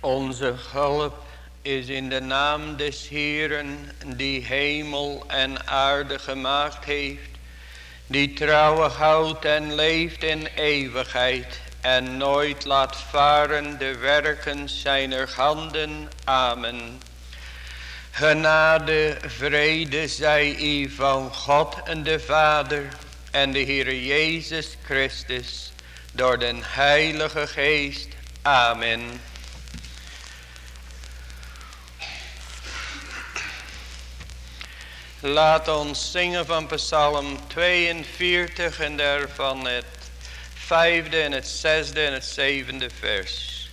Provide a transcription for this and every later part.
Onze hulp is in de naam des Heeren die hemel en aarde gemaakt heeft. Die trouwig houdt en leeft in eeuwigheid en nooit laat varen de werken zijner handen. Amen. Genade, vrede zij u van God en de Vader en de Heer Jezus Christus door den Heilige Geest. Amen. Laat ons zingen van Psalm 42 en daarvan het vijfde en het zesde en het zevende vers.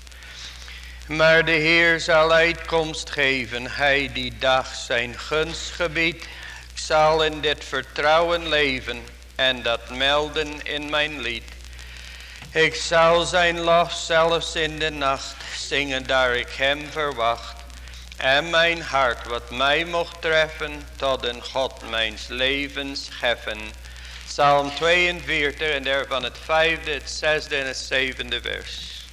Maar de Heer zal uitkomst geven, hij die dag zijn gunst gebiedt. Ik zal in dit vertrouwen leven en dat melden in mijn lied. Ik zal zijn lof zelfs in de nacht zingen, daar ik hem verwacht. En mijn hart wat mij mocht treffen, tot een God mijns levens geffen. Psalm 42 en daarvan het vijfde, het zesde en het zevende vers.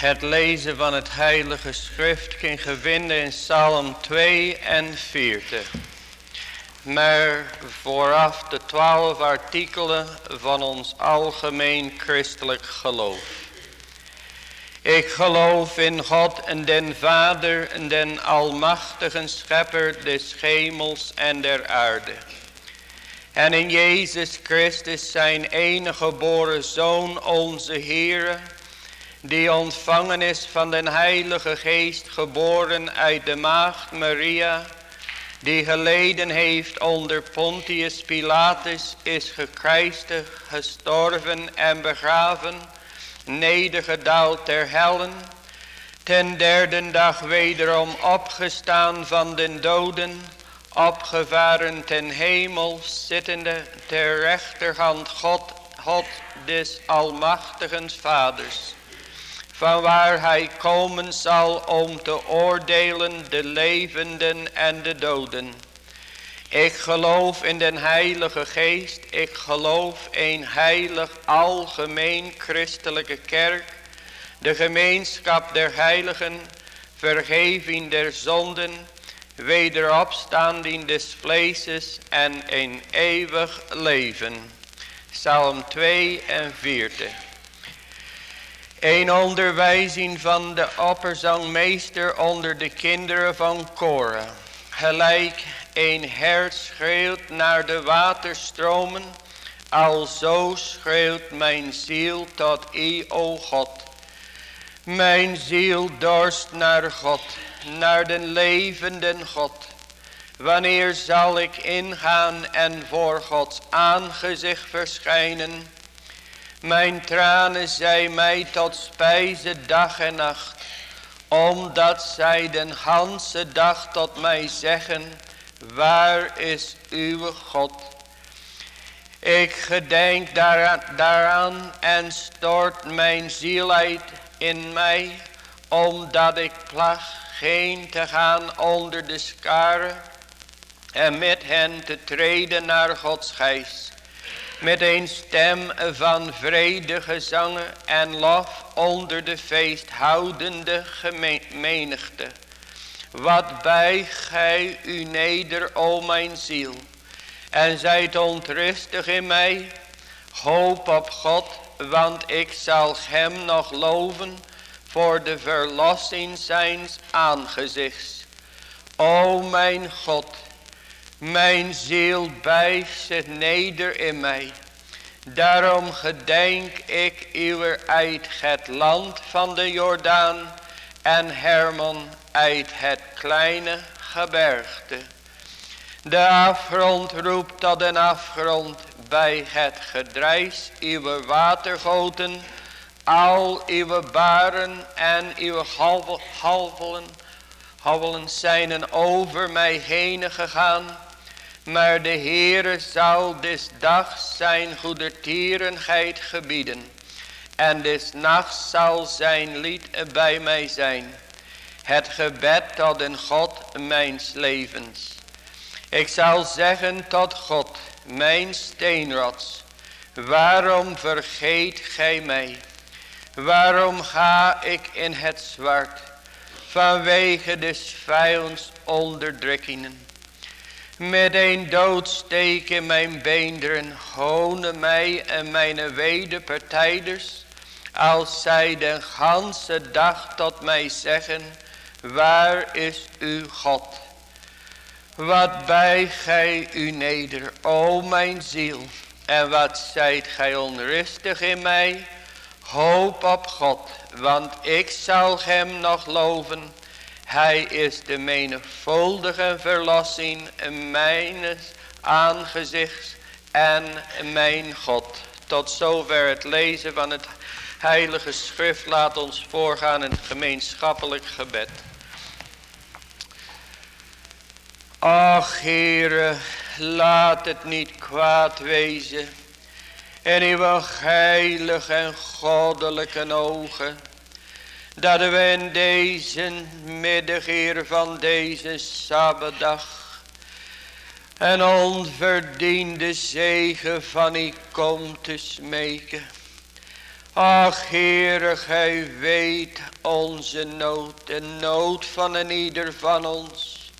Het lezen van het heilige schrift kan gevinden in Psalm 42. Maar vooraf de twaalf artikelen van ons algemeen christelijk geloof. Ik geloof in God en den Vader en den almachtigen schepper des hemels en der aarde. En in Jezus Christus zijn enige geboren Zoon onze Heere die ontvangen is van den Heilige Geest, geboren uit de maagd Maria, die geleden heeft onder Pontius Pilatus, is gekruisigd, gestorven en begraven, nedergedaald ter hellen, ten derde dag wederom opgestaan van den doden, opgevaren ten hemel, zittende ter rechterhand God, God des almachtigen Vaders van waar hij komen zal om te oordelen de levenden en de doden. Ik geloof in den heilige geest, ik geloof in heilig algemeen christelijke kerk, de gemeenschap der heiligen, vergeving der zonden, wederopstanding des vleeses en een eeuwig leven. Psalm 42 een onderwijzing van de opperzangmeester onder de kinderen van Korah. Gelijk een hert schreeuwt naar de waterstromen. Alzo schreeuwt mijn ziel tot I, o God. Mijn ziel dorst naar God, naar den levenden God. Wanneer zal ik ingaan en voor Gods aangezicht verschijnen? Mijn tranen zijn mij tot spijze dag en nacht. Omdat zij den ganse dag tot mij zeggen. Waar is uw God? Ik gedenk daaraan, en stort mijn ziel uit in mij. Omdat ik plag geen te gaan onder de skaren. En met hen te treden naar Gods geest met een stem van vrede gezangen en lof onder de feesthoudende menigte. Wat bij gij u neder, o mijn ziel, en zijt ontrustig in mij. Hoop op God, want ik zal hem nog loven voor de verlossing zijns aangezichts. O mijn God, mijn ziel buigt zich neder in mij. Daarom gedenk ik uw uit het land van de Jordaan en Hermon uit het kleine gebergte. De afgrond roept tot een afgrond bij het gedrijs uw watergoten, al uw baren en uw halvelen, halvelen zijn over mij heen gegaan. Maar de Heere zal des dags zijn goedertierenheid gebieden. En des nachts zal zijn lied bij mij zijn. Het gebed tot een God mijns levens. Ik zal zeggen tot God, mijn steenrots. Waarom vergeet gij mij? Waarom ga ik in het zwart? Vanwege des vijands onderdrukkingen. Met een doodsteek in mijn beenderen honen mij en mijn wederpartijders. Als zij de ganse dag tot mij zeggen, waar is uw God? Wat bij gij u neder, o mijn ziel, en wat zijt gij onrustig in mij? Hoop op God, want ik zal hem nog loven hij is de menigvuldige verlossing mijnes aangezichts en mijn God. Tot zover het lezen van het heilige schrift. Laat ons voorgaan in gemeenschappelijk gebed. Ach, Heere, laat het niet kwaad wezen. In uw heilige en goddelijke ogen dat we in deze middag hier van deze Sabbatdag een onverdiende zegen van u komt te smeken. Ach, Heere, gij weet onze nood, de nood van een ieder van ons.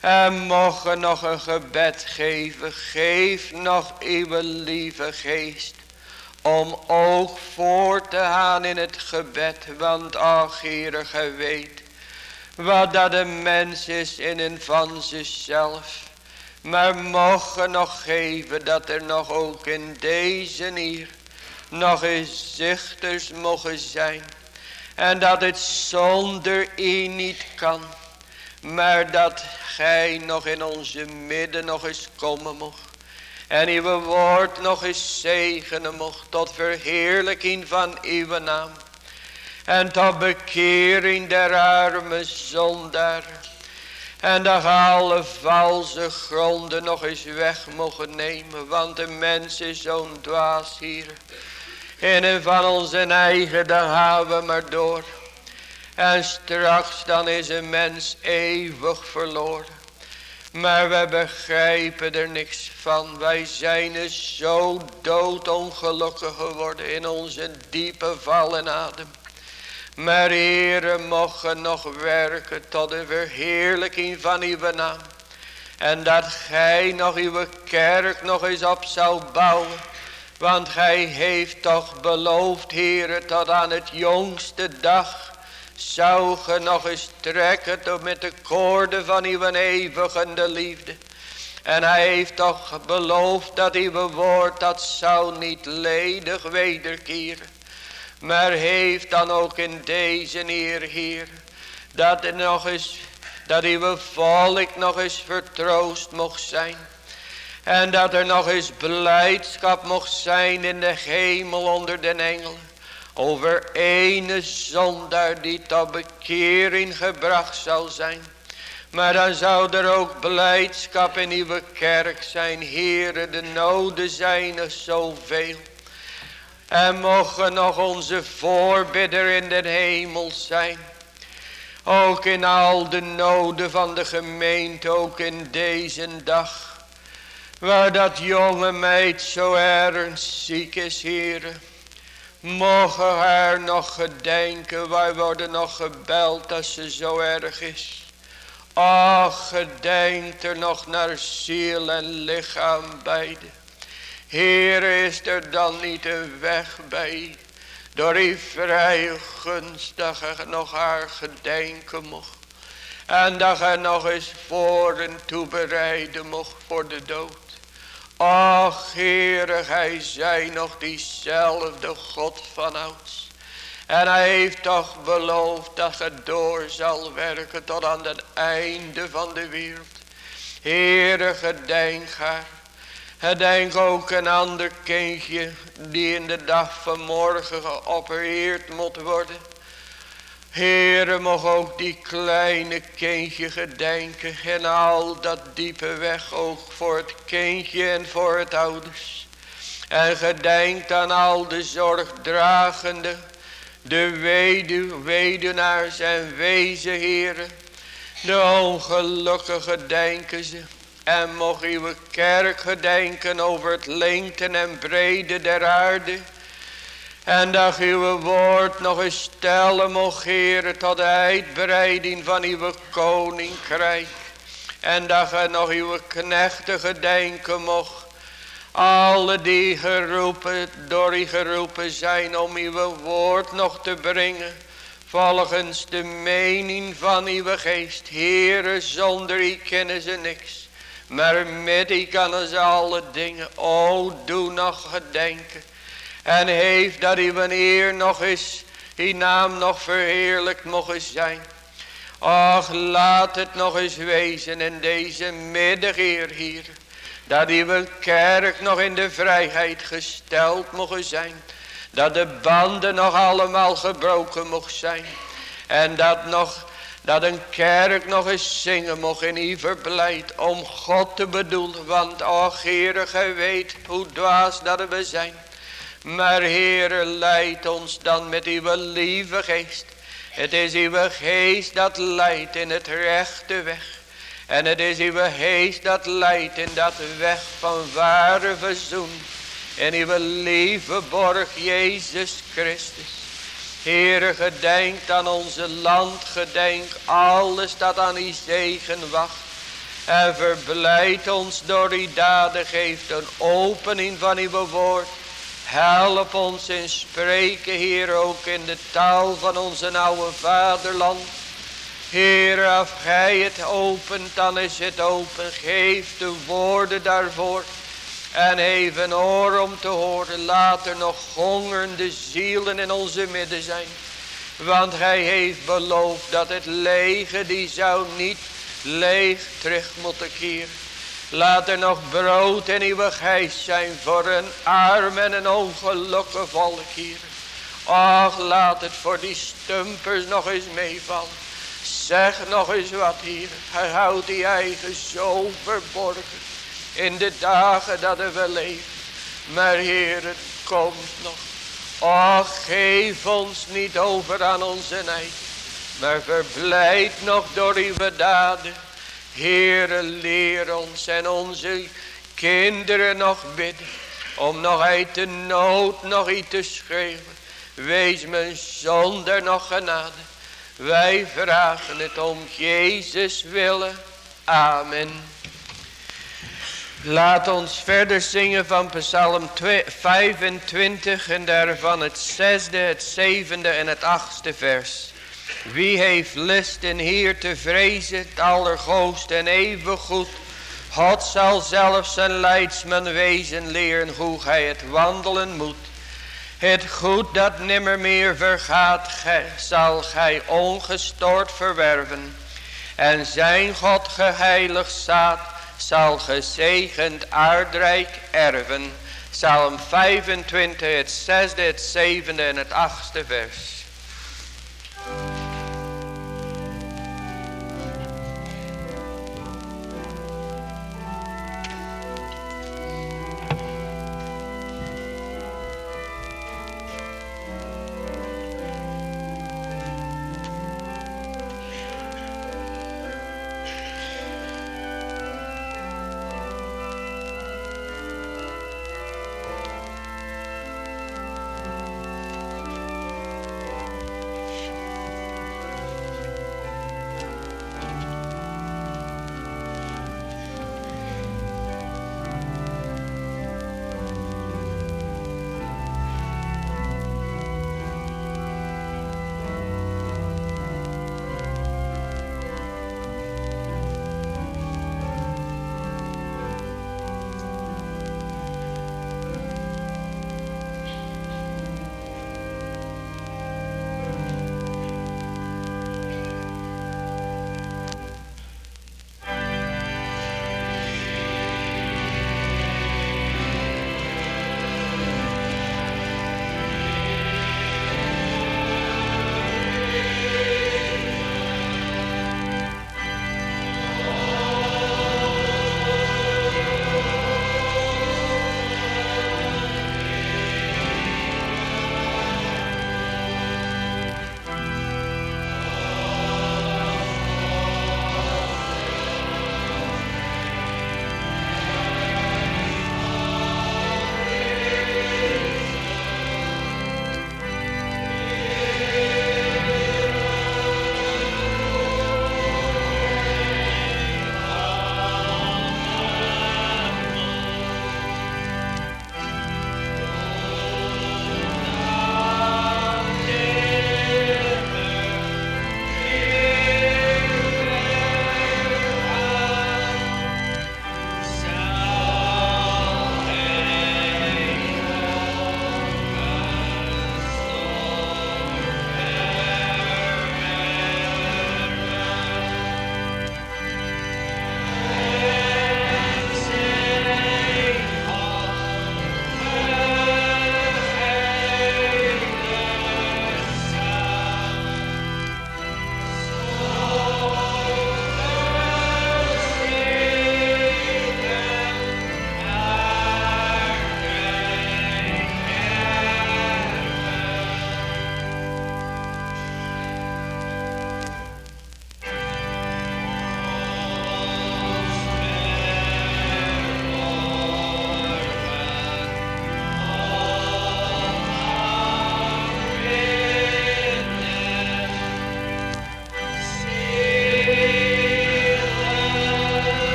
En mogen nog een gebed geven, geef nog uw lieve geest, om ook voor te gaan in het gebed, want gij weet, wat dat een mens is in en van zichzelf. Maar mogen nog geven dat er nog ook in deze hier nog eens zichters mogen zijn. En dat het zonder u niet kan. Maar dat gij nog in onze midden nog eens komen mocht. En uw woord nog eens zegenen mocht tot verheerlijking van uw naam. En tot bekering der arme zondaar. En dat alle valse gronden nog eens weg mogen nemen. Want de mens is zo'n dwaas hier. In en van onze eigen, dan gaan we maar door. En straks dan is een mens eeuwig verloren. Maar we begrijpen er niks van. Wij zijn er zo doodongelukkig geworden in onze diepe val en adem. Maar Heere, mogen nog werken tot de verheerlijking van uw naam. En dat gij nog uw kerk nog eens op zou bouwen. Want gij heeft toch beloofd, Heere, tot aan het jongste dag zou ge nog eens trekken tot met de koorden van uw eeuwige liefde. En hij heeft toch beloofd dat uw woord dat zou niet ledig wederkeren. Maar heeft dan ook in deze Heer, Heer, dat er nog eens, dat uw volk nog eens vertroost mocht zijn. En dat er nog eens blijdschap mocht zijn in de hemel onder den engelen. Over ene zondaar die tot bekering gebracht zal zijn. Maar dan zou er ook blijdschap in uw kerk zijn. Heere, de noden zijn er zoveel. En mogen nog onze voorbidder in den hemel zijn. Ook in al de noden van de gemeente, ook in deze dag. Waar dat jonge meid zo ernstig ziek is, heren. Mogen haar nog gedenken. Wij worden nog gebeld als ze zo erg is. Ach, gedenkt er nog naar ziel en lichaam beide. Heer, is er dan niet een weg bij. Door die vrije gunst dat je nog haar gedenken mocht. En dat je nog eens voor en toebereiden mocht voor de dood. Ach, Heere, hij zij nog diezelfde God van ouds. En hij heeft toch beloofd dat het door zal werken tot aan het einde van de wereld. Heere, gedenk haar. Gedenk ook een ander kindje die in de dag van morgen geopereerd moet worden. Heere, mag ook die kleine kindje gedenken. En al dat diepe weg ook voor het kindje en voor het ouders. En gedenkt aan al de zorgdragende. De weduw, en wezen heren. De ongelukkige denken ze. En mocht uw kerk gedenken over het lengte en brede der aarde. En dat uw woord nog eens stellen mocht, Heer, tot de uitbreiding van uw koninkrijk. En dat ge nog uw knechten gedenken mocht. Alle die geroepen, door u geroepen zijn om uw woord nog te brengen. Volgens de mening van uw geest. Heere, zonder u kennen ze niks. Maar met u kan ze alle dingen. O, doe nog gedenken en heeft dat hij wanneer nog eens, die naam nog verheerlijkt mogen zijn. Och, laat het nog eens wezen in deze middag, hier. Dat uw kerk nog in de vrijheid gesteld mogen zijn. Dat de banden nog allemaal gebroken mocht zijn. En dat nog, dat een kerk nog eens zingen mocht in uw verblijf om God te bedoelen. Want, och, Heer, gij weet hoe dwaas dat we zijn. Maar Heere, leid ons dan met uw lieve geest. Het is uw geest dat leidt in het rechte weg. En het is uw geest dat leidt in dat weg van ware verzoen. in uw lieve borg Jezus Christus. Heere, gedenkt aan onze land, gedenk alles dat aan uw zegen wacht. En verblijd ons door uw daden, geeft een opening van uw woord. Help ons in spreken, Heer, ook in de taal van onze oude vaderland. Heer, als gij het opent, dan is het open. Geef de woorden daarvoor. En even oor om te horen. Laat er nog hongerende zielen in onze midden zijn. Want hij heeft beloofd dat het lege die zou niet leeg terug moeten keren. Laat er nog brood en eeuwigheid zijn voor een arm en een ongelukkig volk hier. Och, laat het voor die stumpers nog eens meevallen. Zeg nog eens wat hier. Hij houdt die eigen zo verborgen. In de dagen dat we leven. Maar Heer, het komt nog. Och, geef ons niet over aan onze eigen. Maar verblijd nog door uw daden. Heere, leer ons en onze kinderen nog bidden. Om nog uit de nood nog iets te schreeuwen. Wees me zonder nog genade. Wij vragen het om Jezus willen. Amen. Laat ons verder zingen van Psalm 25 en daarvan het zesde, het zevende en het achtste vers. Wie heeft lust in hier te vrezen, het allergrootst en even goed. God zal zelf zijn leidsman wezen, leren hoe gij het wandelen moet. Het goed dat nimmer meer vergaat, gij, zal gij ongestoord verwerven. En zijn God geheiligd zaad, zal gezegend aardrijk erven. Psalm 25, het zesde, het zevende en het achtste vers.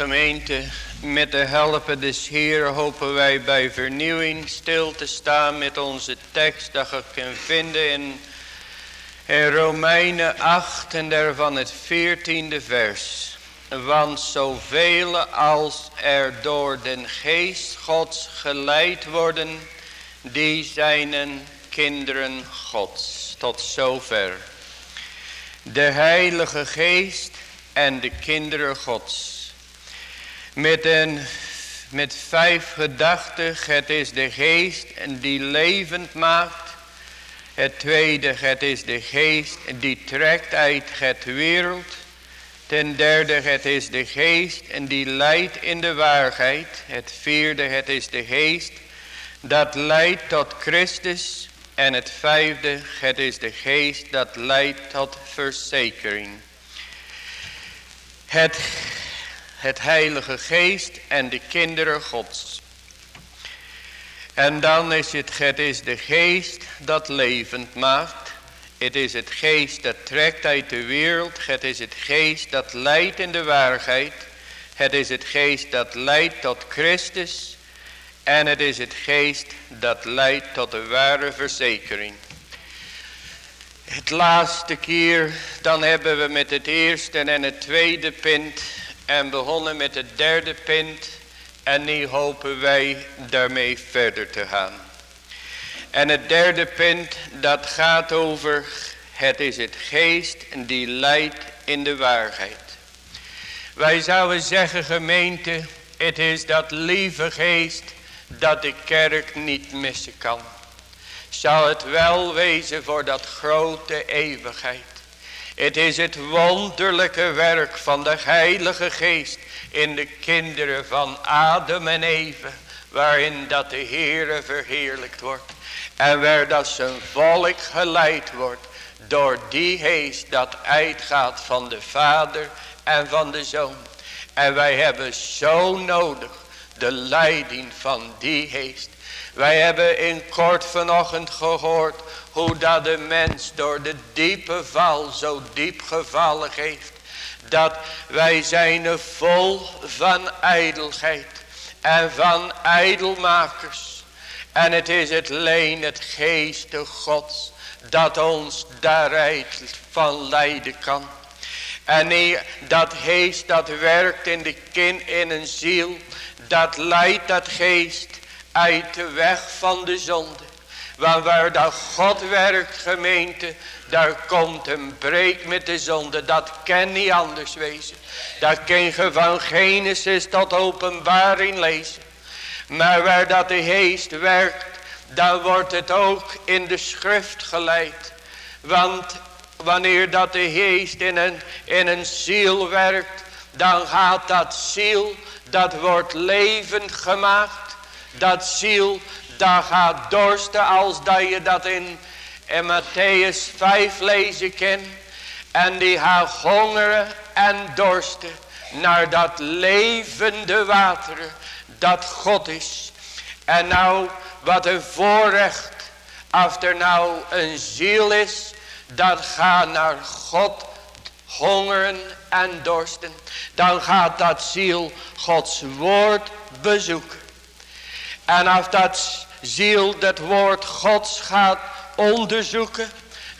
Gemeente, met de helpen des Heer hopen wij bij vernieuwing stil te staan met onze tekst dat je kunt vinden in, in Romeinen 8 en daarvan het 14e vers. Want zoveel als er door den geest gods geleid worden, die zijn kinderen gods. Tot zover. De heilige geest en de kinderen gods. Met, een, met vijf gedachten. Het is de geest die levend maakt. Het tweede, het is de geest die trekt uit het wereld. Ten derde, het is de geest en die leidt in de waarheid. Het vierde, het is de geest dat leidt tot Christus. En het vijfde, het is de geest dat leidt tot verzekering. Het het heilige geest en de kinderen gods. En dan is het, het is de geest dat levend maakt. Het is het geest dat trekt uit de wereld. Het is het geest dat leidt in de waarheid. Het is het geest dat leidt tot Christus. En het is het geest dat leidt tot de ware verzekering. Het laatste keer, dan hebben we met het eerste en het tweede punt en begonnen met het derde punt. En nu hopen wij daarmee verder te gaan. En het derde punt dat gaat over het is het geest die leidt in de waarheid. Wij zouden zeggen gemeente het is dat lieve geest dat de kerk niet missen kan. Zal het wel wezen voor dat grote eeuwigheid. Het is het wonderlijke werk van de heilige geest in de kinderen van Adam en Eve. Waarin dat de Heere verheerlijkt wordt. En waar dat zijn volk geleid wordt door die geest dat uitgaat van de Vader en van de Zoon. En wij hebben zo nodig de leiding van die geest. Wij hebben in kort vanochtend gehoord hoe dat de mens door de diepe val zo diep gevallen heeft. Dat wij zijn vol van ijdelheid en van ijdelmakers. En het is het leen, het geest de gods, dat ons daaruit van leiden kan. En nee, dat geest dat werkt in de kin, in een ziel, dat leidt dat geest uit de weg van de zonde. Want waar dat God werkt gemeente, daar komt een breek met de zonde. Dat kan niet anders wezen. Dat kan je van Genesis tot openbaring lezen. Maar waar dat de geest werkt, dan wordt het ook in de schrift geleid. Want wanneer dat de geest in een, in een ziel werkt, dan gaat dat ziel, dat wordt levend gemaakt. Dat ziel, daar gaat dorsten als dat je dat in, in Matthäus 5 lezen kan. En die gaat hongeren en dorsten naar dat levende water dat God is. En nou wat een voorrecht als er nou een ziel is dat gaat naar God hongeren en dorsten. Dan gaat dat ziel Gods woord bezoeken. En als dat ziel dat woord gods gaat onderzoeken.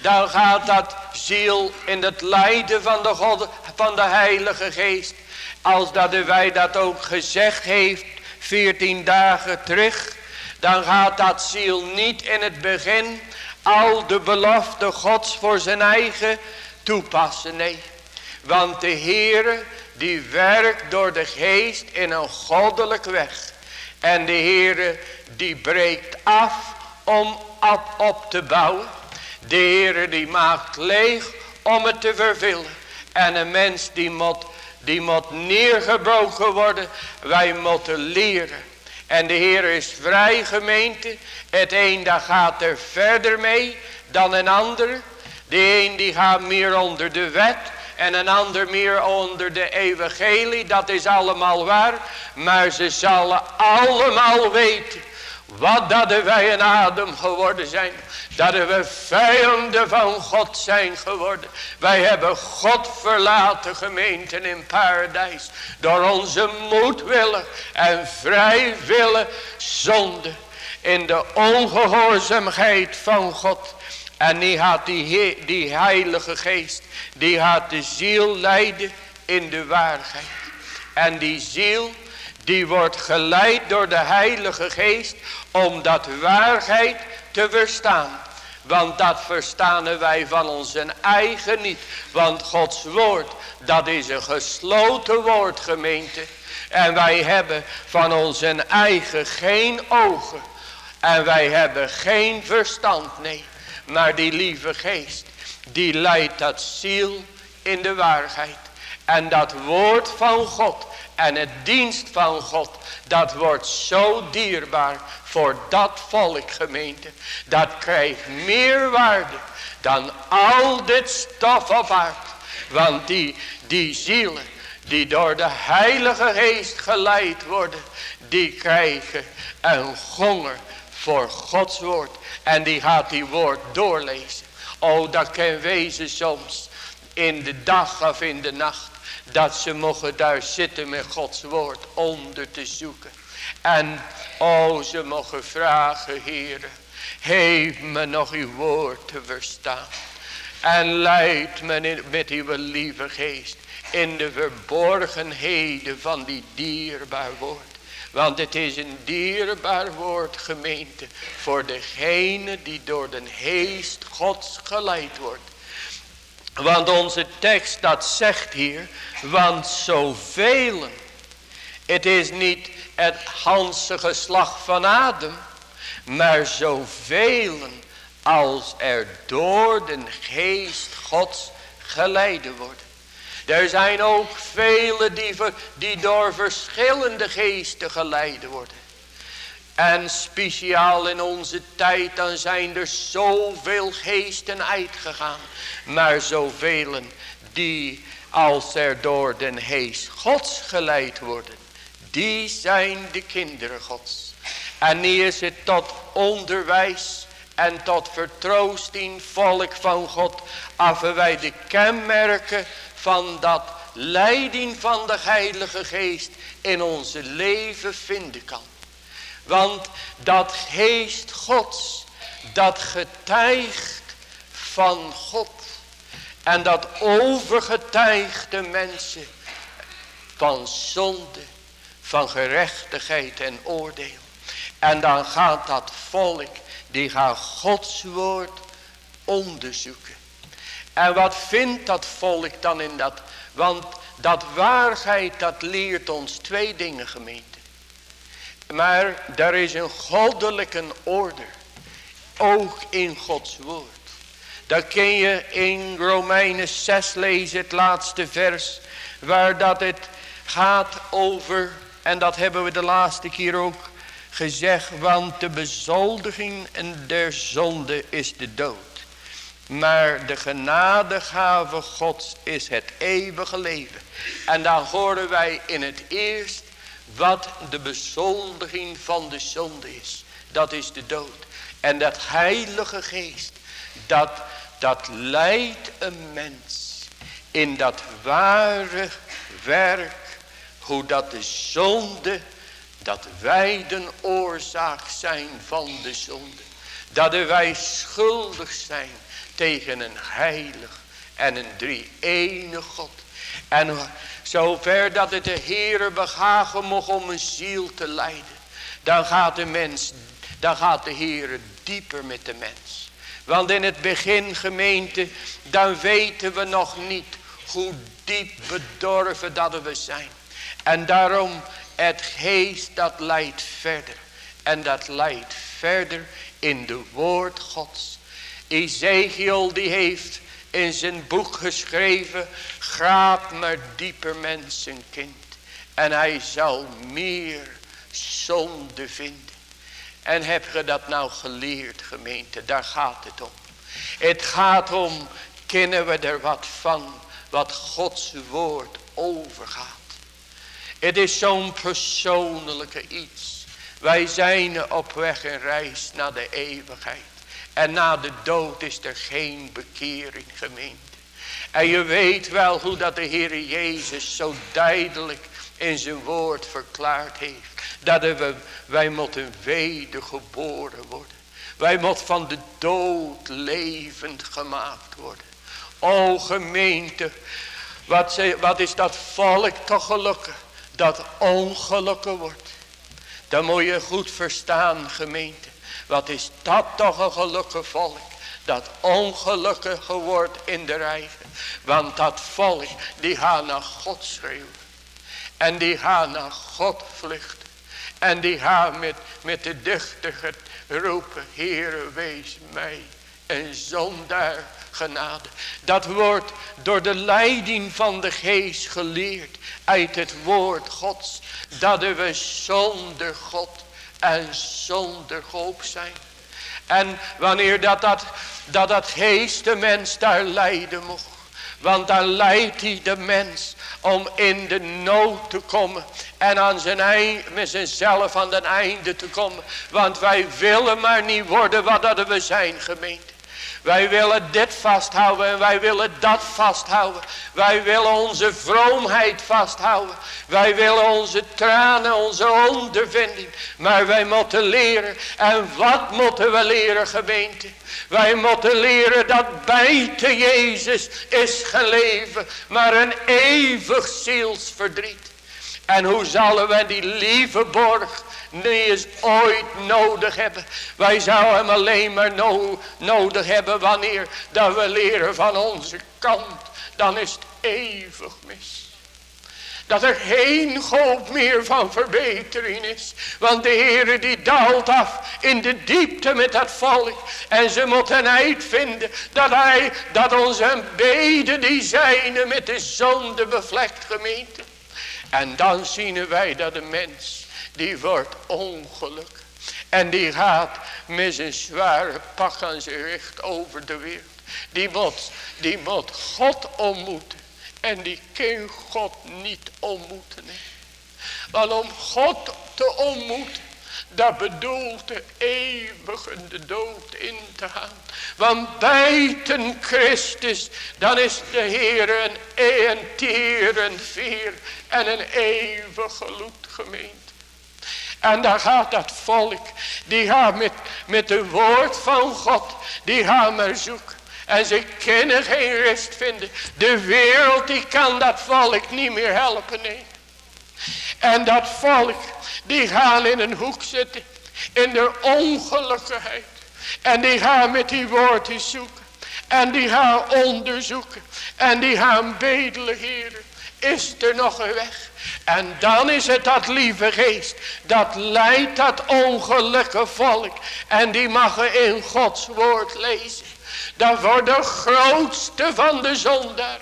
Dan gaat dat ziel in het lijden van de, God, van de heilige geest. Als dat wij dat ook gezegd heeft 14 dagen terug. Dan gaat dat ziel niet in het begin al de belofte gods voor zijn eigen toepassen. Nee. Want de Heere die werkt door de geest in een goddelijk weg. En de Heere die breekt af om op, op te bouwen. De Heere die maakt leeg om het te vervullen. En een mens die moet, die moet neergebroken worden. Wij moeten leren. En de Heer is vrij gemeente. Het een daar gaat er verder mee dan een ander. De een die gaat meer onder de wet en een ander meer onder de evangelie. Dat is allemaal waar. Maar ze zullen allemaal weten Wat dat wij een adem geworden zijn. Dat we vijanden van God zijn geworden. Wij hebben God verlaten gemeenten in paradijs. Door onze moedwillen en vrijwillen zonde. In de ongehoorzaamheid van God. En die had die, die heilige geest. Die had de ziel leiden in de waarheid. En die ziel die wordt geleid door de heilige geest om dat waarheid te verstaan. Want dat verstaan wij van onze eigen niet. Want Gods woord, dat is een gesloten woord gemeente. En wij hebben van onze eigen geen ogen. En wij hebben geen verstand, nee. Maar die lieve geest, die leidt dat ziel in de waarheid. En dat woord van God en het dienst van God, dat wordt zo dierbaar voor dat volk gemeente. Dat krijgt meer waarde dan al dit stof op aard. Want die, die zielen die door de heilige geest geleid worden, die krijgen een honger voor Gods woord. En die gaat die woord doorlezen. Oh, dat kan wezen soms in de dag of in de nacht. Dat ze mogen daar zitten met Gods woord onder te zoeken. En oh, ze mogen vragen, heren. Geef me nog uw woord te verstaan. En leid me met uw lieve geest in de verborgenheden van die dierbaar woord. Want het is een dierbaar woord gemeente voor degene die door de geest gods geleid wordt. Want onze tekst dat zegt hier, want zoveel. Het is niet het Hanse geslacht van Adam, maar zoveel als er door de geest gods geleiden worden. Er zijn ook velen die, die door verschillende geesten geleiden worden. En speciaal in onze tijd dan zijn er zoveel geesten uitgegaan. Maar zoveel die als er door de geest gods geleid worden. Die zijn de kinderen gods. En nu is het tot onderwijs en tot vertroosting volk van God. Af wij de kenmerken van dat leiding van de heilige geest in onze leven vinden kan. Want dat geest gods, dat getuigt van God. En dat overgetuigt de mensen van zonde, van gerechtigheid en oordeel. En dan gaat dat volk, die gaat Gods woord onderzoeken. En wat vindt dat volk dan in dat? Want dat waarheid dat leert ons twee dingen gemeente. Maar er is een goddelijke orde. Ook in Gods woord. Dat kun je in Romeinen 6 lezen, het laatste vers. Waar dat het gaat over, en dat hebben we de laatste keer ook gezegd. Want de bezoldiging der zonde is de dood. Maar de genadegave gods is het eeuwige leven. En dan horen wij in het eerst wat de bezoldiging van de zonde is. Dat is de dood. En dat heilige geest, dat, dat leidt een mens in dat ware werk. Hoe dat de zonde, dat wij de oorzaak zijn van de zonde. Dat wij schuldig zijn tegen een heilig en een drie enige God. En zover dat het de Heere begagen mocht om een ziel te leiden. Dan gaat de mens, dan gaat de Heere dieper met de mens. Want in het begin gemeente, dan weten we nog niet hoe diep bedorven dat we zijn. En daarom het geest dat leidt verder. En dat leidt verder in de woord gods. Ezekiel die heeft in zijn boek geschreven. Graap maar dieper mensenkind. En hij zal meer zonde vinden. En heb je dat nou geleerd gemeente? Daar gaat het om. Het gaat om, kennen we er wat van, wat Gods woord overgaat. Het is zo'n persoonlijke iets. Wij zijn op weg en reis naar de eeuwigheid. En na de dood is er geen bekering gemeente. En je weet wel hoe dat de Heer Jezus zo duidelijk in zijn woord verklaard heeft. Dat we, wij moeten wedergeboren worden. Wij moeten van de dood levend gemaakt worden. O gemeente, wat, wat is dat volk toch gelukkig. Dat ongelukkig wordt. Dan moet je goed verstaan gemeente. Wat is dat toch een gelukkig volk. Dat ongelukkig wordt in de eigen. Want dat volk die gaat naar God schreeuwen. En die gaat naar God vluchten. En die gaat met, met de dichtige roepen. Heere wees mij een zondaar genade. Dat wordt door de leiding van de geest geleerd. Uit het woord gods. Dat we zonder God en zonder hoop zijn. En wanneer dat, dat, dat, dat geest de mens daar leiden mocht. Want dan leidt hij de mens om in de nood te komen. En aan zijn eind, met zichzelf aan het einde te komen. Want wij willen maar niet worden wat dat we zijn gemeente. Wij willen dit vasthouden en wij willen dat vasthouden. Wij willen onze vroomheid vasthouden. Wij willen onze tranen, onze ondervinding. Maar wij moeten leren. En wat moeten we leren gemeente? Wij moeten leren dat buiten Jezus is geleven. Maar een eeuwig zielsverdriet. En hoe zullen we die lieve borg niet eens ooit nodig hebben. Wij zouden hem alleen maar no nodig hebben wanneer dat we leren van onze kant. Dan is het eeuwig mis. Dat er geen hoop meer van verbetering is. Want de Heere die daalt af in de diepte met dat volk. En ze moeten uitvinden dat hij, dat onze beden die zijn met de zonde bevlekt gemeente. En dan zien wij dat de mens die wordt ongeluk. En die gaat met zijn zware pak aan zijn richt over de wereld. Die moet, die moet God ontmoeten. En die kan God niet ontmoeten. Want om God te ontmoeten. Dat bedoelt de eeuwige de dood in te gaan. Want buiten Christus. Dan is de Heer een, teer, een veer. En een eeuwige gemeente. En daar gaat dat volk. Die gaat met, met het woord van God. Die gaan maar zoeken. En ze kunnen geen rust vinden. De wereld die kan dat volk niet meer helpen. Nee. En dat volk die gaan in een hoek zitten. In de ongelukkigheid. En die gaan met die woorden zoeken. En die gaan onderzoeken. En die gaan bedelen heren. Is er nog een weg? En dan is het dat lieve geest. Dat leidt dat ongelukkige volk. En die mag in Gods woord lezen. Dat wordt de grootste van de zondaar.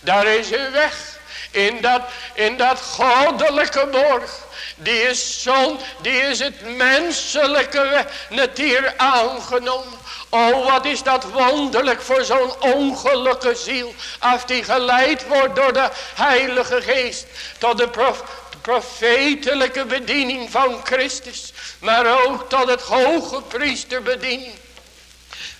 Daar is een weg. In dat, in dat goddelijke borg. Die is, zon, die is het menselijke natuur aangenomen. Oh, wat is dat wonderlijk voor zo'n ongelukkige ziel. Als die geleid wordt door de heilige geest. Tot de prof, profetelijke bediening van Christus. Maar ook tot het hoge priesterbediening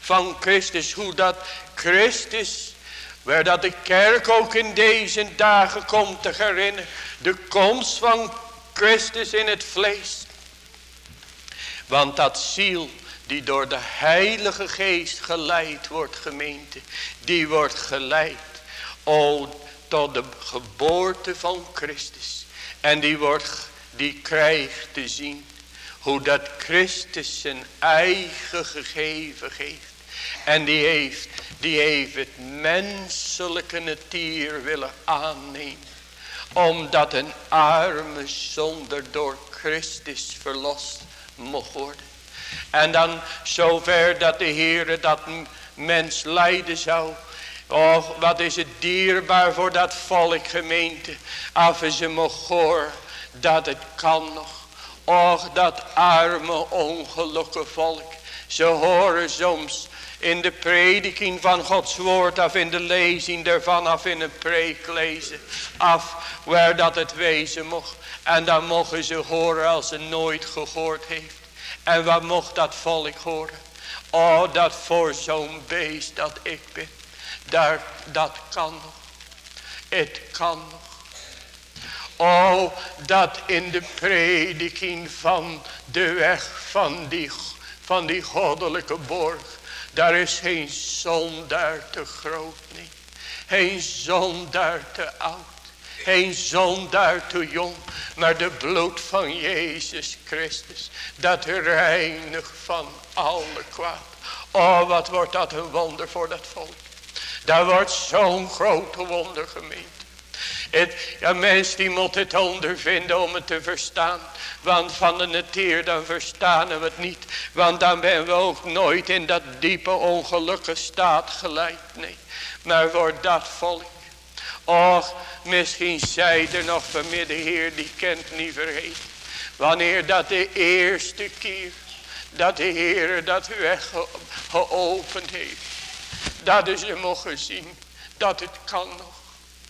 van Christus. Hoe dat Christus, waar dat de kerk ook in deze dagen komt te herinneren. De komst van Christus in het vlees. Want dat ziel die door de heilige geest geleid wordt gemeente. Die wordt geleid. O tot de geboorte van Christus. En die, wordt, die krijgt te zien. Hoe dat Christus zijn eigen gegeven geeft. En die heeft, die heeft het menselijke natuur willen aannemen. Omdat een arme zonder door Christus verlost mocht worden. En dan zover dat de Heer dat mens lijden zou. Och, wat is het dierbaar voor dat volk gemeente. Af is hem hoor dat het kan nog. Och, dat arme ongelukkige volk. Ze horen soms in de prediking van Gods woord of in de lezing daarvan of in een preek lezen. Af waar dat het wezen mocht. En dan mogen ze horen als ze nooit gehoord heeft. En wat mocht dat volk horen? Oh dat voor zo'n beest dat ik ben. Daar, dat kan nog. Het kan nog. Oh, dat in de prediking van de weg van die, van die goddelijke borg. Daar is geen zondaar te groot, niet. Geen zondaar te oud. Geen zondaar te jong. Maar de bloed van Jezus Christus. Dat reinigt van alle kwaad. Oh, wat wordt dat een wonder voor dat volk. Daar wordt zo'n grote wonder gemeend. Het, ja, mens die moet het ondervinden om het te verstaan. Want van de natuur dan verstaan we het niet. Want dan ben we ook nooit in dat diepe ongelukkige staat geleid. Nee, maar voor dat volk. Och, misschien zij er nog vanmiddag Heer die kent niet vergeten. Wanneer dat de eerste keer dat de Heer dat weg geopend heeft. Dat is hem mogen zien dat het kan nog.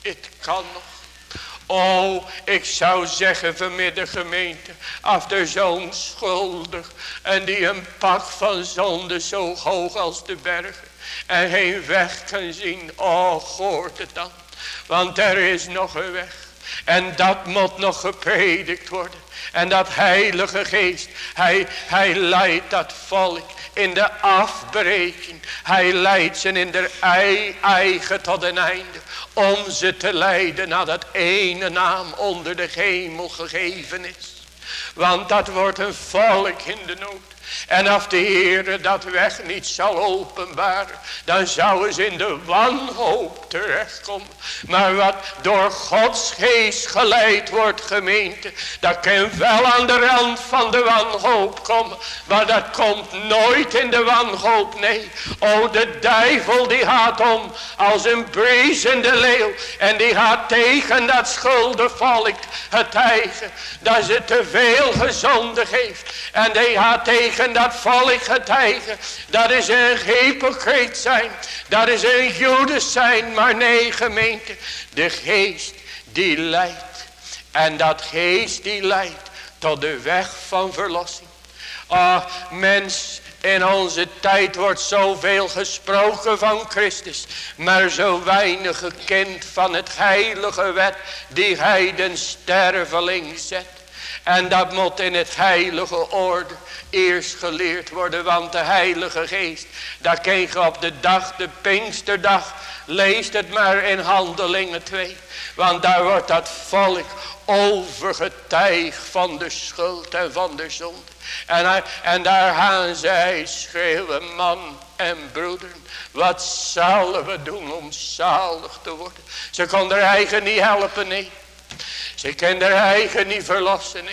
Het kan nog. Oh, ik zou zeggen vanmiddag gemeente, af er zo'n schuldig en die een pak van zonde zo hoog als de bergen en geen weg kan zien. Oh, hoort het dan, want er is nog een weg en dat moet nog gepredikt worden. En dat heilige geest, hij, hij leidt dat volk in de afbreking. Hij leidt ze in de eigen tot een einde. Om ze te leiden naar dat ene naam onder de hemel gegeven is. Want dat wordt een volk in de nood. En als de Heer dat weg niet zal openbaren. Dan zouden ze in de wanhoop terechtkomen. Maar wat door Gods geest geleid wordt gemeente. Dat kan wel aan de rand van de wanhoop komen. Maar dat komt nooit in de wanhoop. Nee. O de duivel die gaat om als een brezende leeuw. En die gaat tegen dat schuldig volk het eigen. Dat ze te veel gezondig heeft. En die gaat tegen en dat volk getijgen. Dat is een hypocriet zijn. Dat is een judas zijn. Maar nee gemeente. De geest die leidt. En dat geest die leidt tot de weg van verlossing. Ah mens in onze tijd wordt zoveel gesproken van Christus. Maar zo weinig gekend van het heilige wet die hij den sterveling zet. En dat moet in het heilige orde eerst geleerd worden. Want de heilige geest, daar kreeg op de dag, de Pinksterdag. Leest het maar in handelingen 2. Want daar wordt dat volk overgetuigd van de schuld en van de zonde. En, en daar gaan zij schreeuwen, man en broeder. Wat zullen we doen om zalig te worden? Ze konden er eigen niet helpen, nee. Ze kunnen er eigen niet verlossen.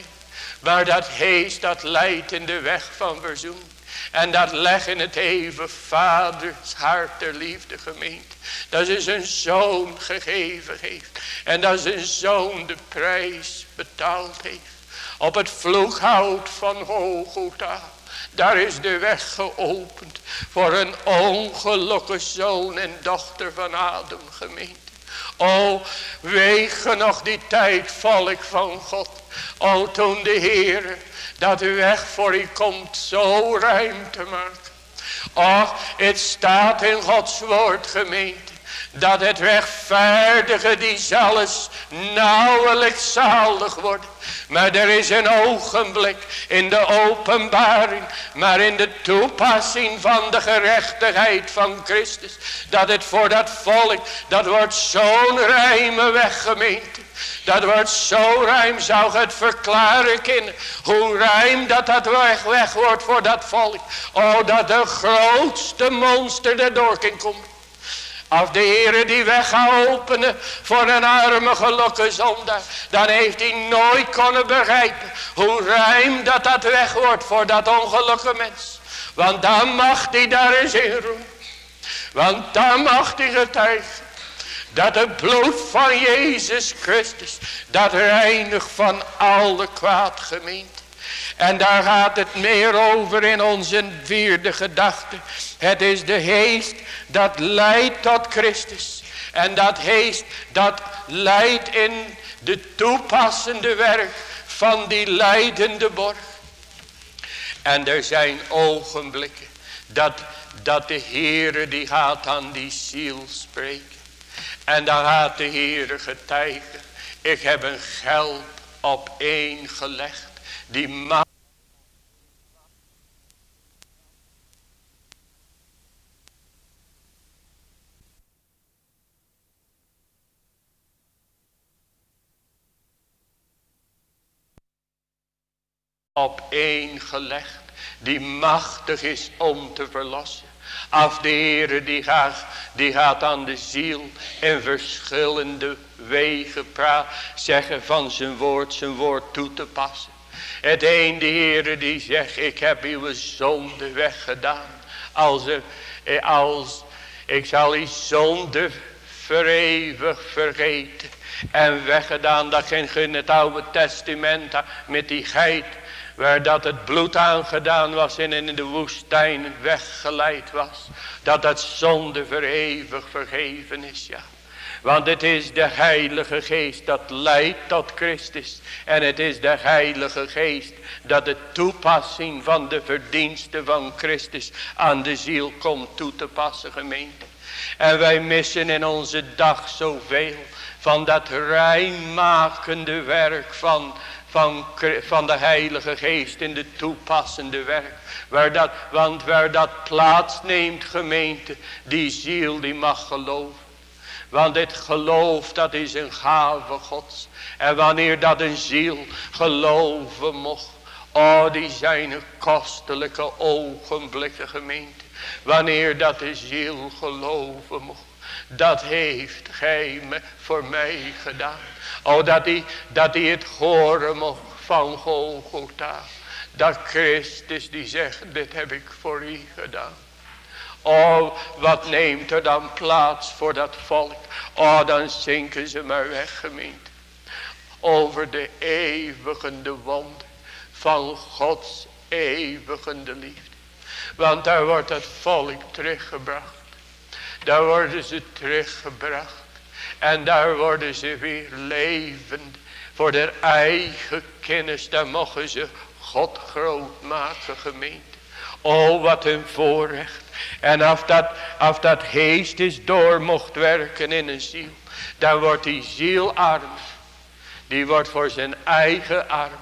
Maar dat geest dat leidt in de weg van verzoen. En dat legt in het even vaders hart der liefde gemeend. Dat is een zoon gegeven heeft. En dat een zoon de prijs betaald heeft. Op het vloeghout van Hogota. Daar is de weg geopend voor een ongelukkige zoon en dochter van Adam gemeente. O, wegen nog die tijd volk van God. O, toen de Heer dat de weg voor u komt zo ruimte maakt. Och, het staat in Gods woord gemeente. Dat het rechtvaardige die zelfs nauwelijks zalig wordt. Maar er is een ogenblik in de openbaring. Maar in de toepassing van de gerechtigheid van Christus. Dat het voor dat volk. Dat wordt zo'n rijme weg gemeente. Dat wordt zo ruim, zou het verklaren kunnen. Hoe ruim dat dat weg, weg wordt voor dat volk. Oh, dat de grootste monster erdoor kan komen. Als de Heer die weg gaat openen voor een arme gelukkige zondaar. Dan heeft hij nooit kunnen begrijpen hoe ruim dat dat weg wordt voor dat ongelukkige mens. Want dan mag hij daar eens in roepen. Want dan mag hij getuigen. Dat het bloed van Jezus Christus. Dat reinigt van alle kwaad gemeente. En daar gaat het meer over in onze vierde gedachte. Het is de geest dat leidt tot Christus. En dat geest dat leidt in de toepassende werk van die leidende borg. En er zijn ogenblikken dat, dat de Heere die gaat aan die ziel spreken. En dan gaat de Heere getuigen. Ik heb een geld op één gelegd. Die op één gelegd. Die machtig is om te verlossen. Af de Heere die gaat, die gaat aan de ziel in verschillende wegen praat, zeggen van zijn woord, zijn woord toe te passen. Het een de Heere die zegt, ik heb uw zonde weggedaan. Als, eh, als ik zal die zonde verewig vergeten. En weggedaan dat ging in het oude testament met die geit waar dat het bloed aangedaan was en in de woestijn weggeleid was. Dat het zonde verhevig vergeven is, ja. Want het is de heilige geest dat leidt tot Christus. En het is de heilige geest dat de toepassing van de verdiensten van Christus aan de ziel komt toe te passen gemeente. En wij missen in onze dag zoveel van dat reinmakende werk van van, van de heilige geest in de toepassende werk. Waar dat, want waar dat plaats neemt gemeente, die ziel die mag geloven. Want dit geloof dat is een gave gods. En wanneer dat een ziel geloven mocht. Oh die zijn een kostelijke ogenblikken gemeente. Wanneer dat de ziel geloven mocht. Dat heeft gij me voor mij gedaan. Oh, dat hij, dat hij het horen mocht van Golgotha. Dat Christus die zegt, dit heb ik voor u gedaan. Oh, wat neemt er dan plaats voor dat volk. Oh, dan zinken ze maar weg, gemeente. Over de eeuwigende wond van Gods eeuwigende liefde. Want daar wordt het volk teruggebracht. Daar worden ze teruggebracht. En daar worden ze weer levend. Voor de eigen kennis. Daar mogen ze God groot maken gemeente. Oh wat een voorrecht. En als dat, als dat geest is door mocht werken in een ziel. Dan wordt die ziel arm. Die wordt voor zijn eigen arm.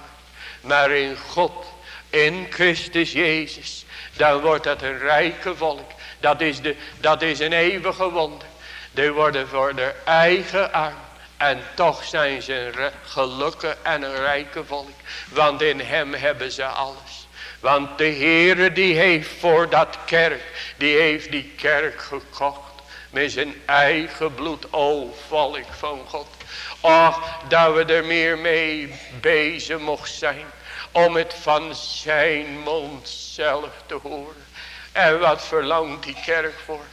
Maar in God. In Christus Jezus. Dan wordt dat een rijke volk. Dat is, de, dat is een eeuwige wonder. Die worden voor de eigen arm. En toch zijn ze een gelukkige en een rijke volk. Want in hem hebben ze alles. Want de Heere die heeft voor dat kerk. Die heeft die kerk gekocht. Met zijn eigen bloed. O volk van God. Och dat we er meer mee bezig mocht zijn. Om het van zijn mond zelf te horen. En wat verlangt die kerk voor?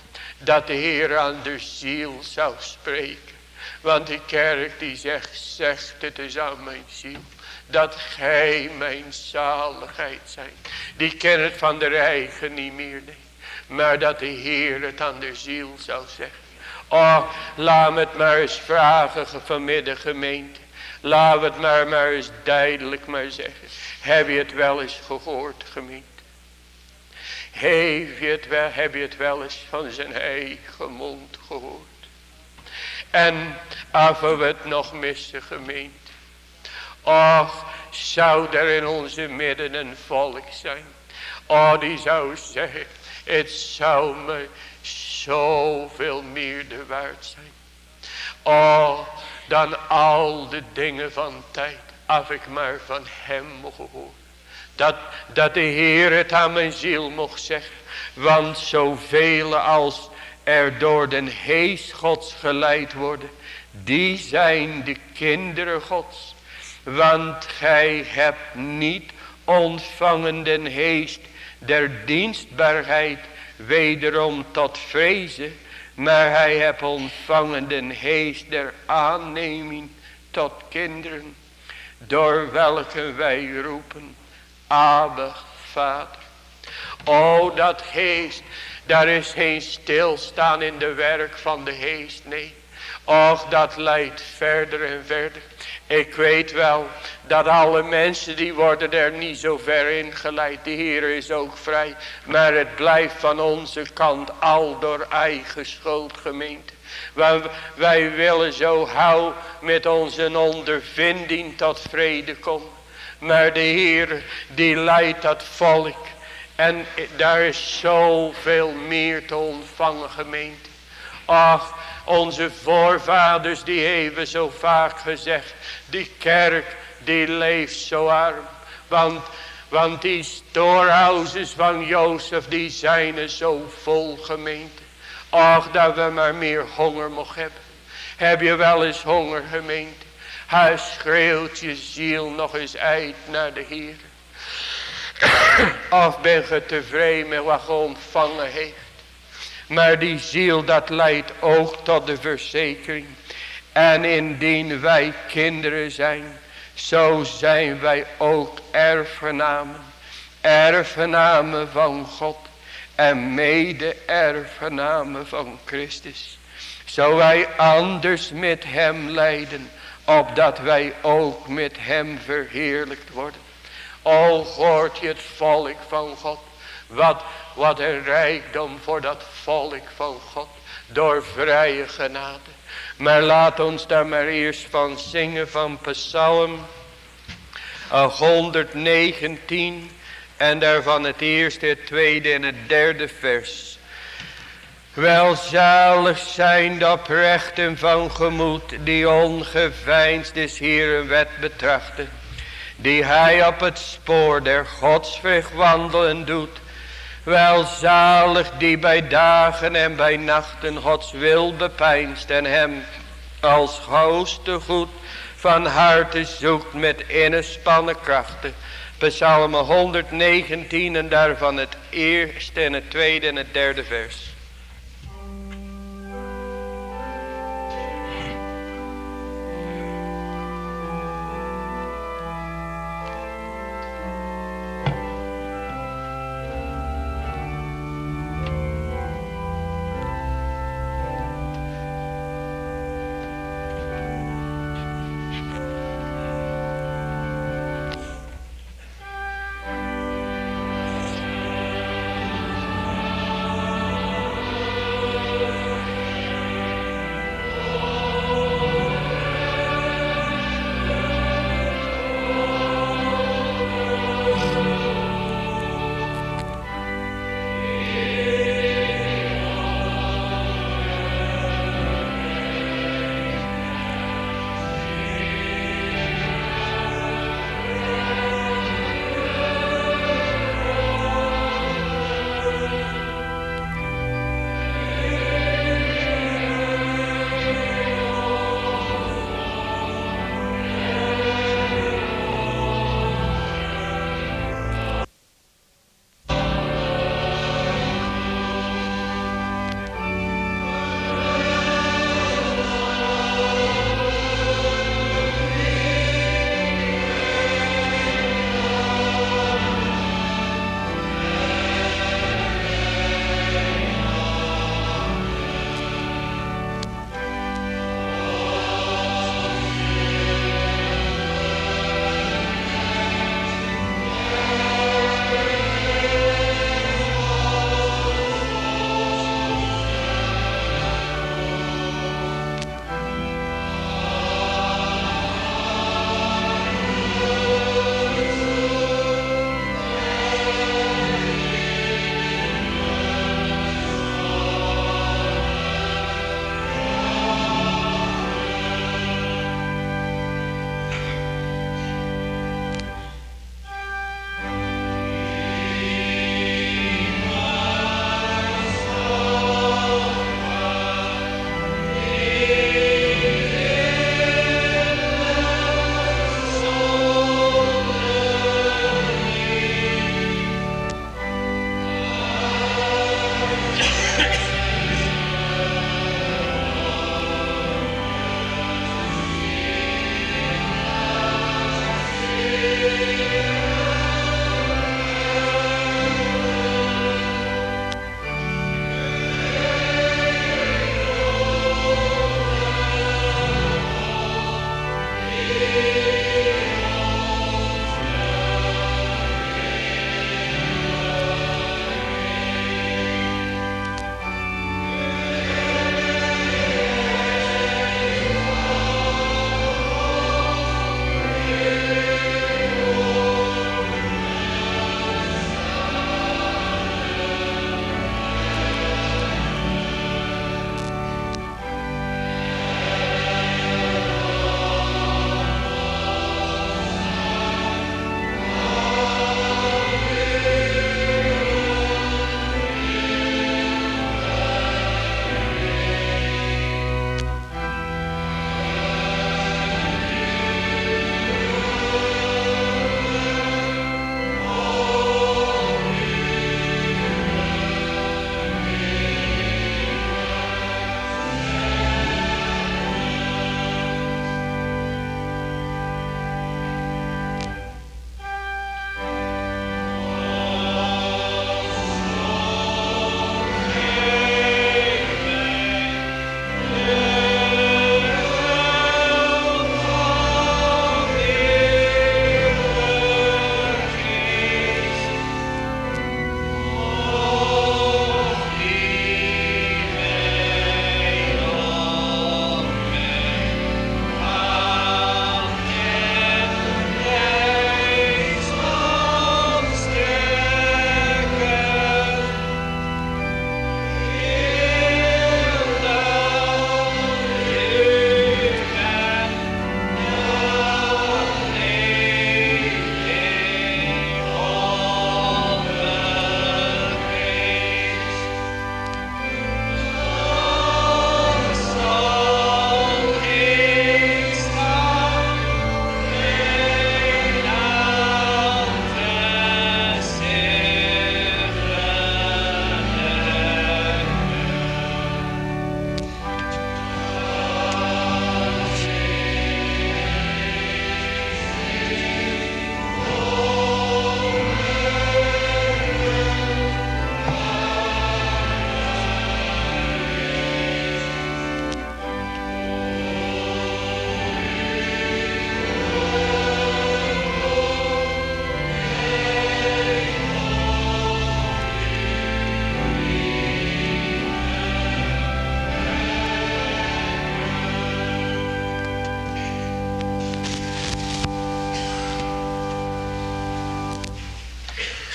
dat de Heer aan de ziel zou spreken. Want die kerk die zegt, zegt het is aan mijn ziel. Dat gij mijn zaligheid zijn. Die kent het van de eigen niet meer. Nee. Maar dat de Heer het aan de ziel zou zeggen. Oh, laat me het maar eens vragen vanmiddag gemeente. Laat het maar eens duidelijk maar zeggen. Heb je het wel eens gehoord gemeente? Heb je, het wel, heb je het wel eens van zijn eigen mond gehoord? En af we het nog missen gemeend. Och, zou er in onze midden een volk zijn. Oh, die zou zeggen, het zou me zoveel meer de waard zijn. Oh, dan al de dingen van tijd, af ik maar van hem mocht horen. Dat, dat de Heer het aan mijn ziel mocht zeggen. Want zoveel als er door den hees gods geleid worden. Die zijn de kinderen gods. Want gij hebt niet ontvangen den heest der dienstbaarheid wederom tot vrezen. Maar hij hebt ontvangen den heest der aanneming tot kinderen. Door welke wij roepen. Abba, Vader. O, dat geest, daar is geen stilstaan in de werk van de geest, nee. Och, dat leidt verder en verder. Ik weet wel dat alle mensen die worden er niet zo ver in geleid. De Heer is ook vrij. Maar het blijft van onze kant al door eigen schuld gemeente. Wij, wij willen zo gauw met onze ondervinding tot vrede komen. Maar de Heer die leidt dat volk. En daar is zoveel meer te ontvangen gemeente. Ach, onze voorvaders die hebben zo vaak gezegd. Die kerk die leeft zo arm. Want, want die storehouses van Jozef die zijn er zo vol gemeente. Ach dat we maar meer honger mogen hebben. Heb je wel eens honger gemeente? Hij schreeuwt je ziel nog eens uit naar de Heer. Of ben je tevreden met wat je ontvangen heeft. Maar die ziel dat leidt ook tot de verzekering. En indien wij kinderen zijn. Zo zijn wij ook erfgenamen. Erfgenamen van God. En mede erfgenamen van Christus. Zo wij anders met hem lijden. Opdat wij ook met hem verheerlijkt worden. O hoort je het volk van God. Wat, wat een rijkdom voor dat volk van God. Door vrije genade. Maar laat ons daar maar eerst van zingen van Psalm 119. En daarvan het eerste, het tweede en het derde vers. Welzalig zijn de oprechten van gemoed, die ongeveinsd des Heeren wet betrachten. Die hij op het spoor der godsvrucht wandelen doet. Welzalig die bij dagen en bij nachten Gods wil bepijnst en hem als hoogste goed van harte zoekt met innespannen krachten. Psalm 119 en daarvan het eerste en het tweede en het derde vers.